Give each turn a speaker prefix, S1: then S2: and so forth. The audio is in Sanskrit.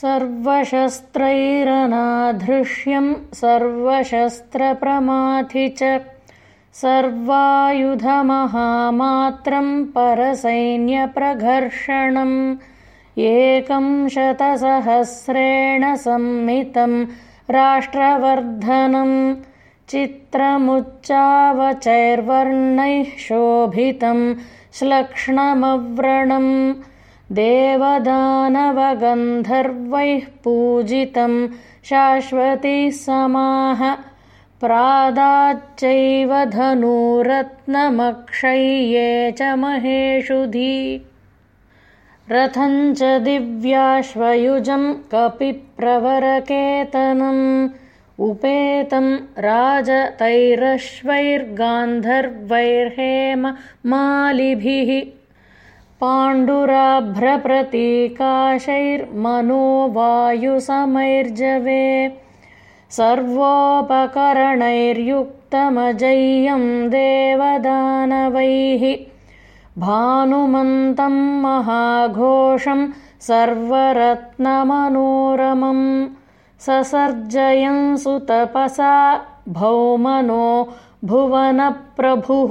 S1: सर्वशस्त्रैरनाधृष्यं सर्वशस्त्रप्रमाथि च सर्वायुधमहामात्रं परसैन्यप्रघर्षणम् एकं शतसहस्रेण सम्मितं राष्ट्रवर्धनं चित्रमुच्चावचैर्वर्णैः शोभितं श्लक्ष्णमव्रणम् देवदानवगन्धर्वैः पूजितं शाश्वती समाह प्रादाच्चैव धनुरत्नमक्षय्ये च महेषुधी रथञ्च दिव्याश्वयुजं कपिप्रवरकेतनम् उपेतं राजतैरश्वैर्गान्धर्वैर्हेम मालिभिः पाण्डुराभ्रप्रतीकाशैर्मनोवायुसमैर्जवे सर्वोपकरणैर्युक्तमजय्यं देवदानवैः भानुमन्तं महाघोषं सर्वरत्नमनोरमं ससर्जयं सुतपसा भौमनो भुवनप्रभुः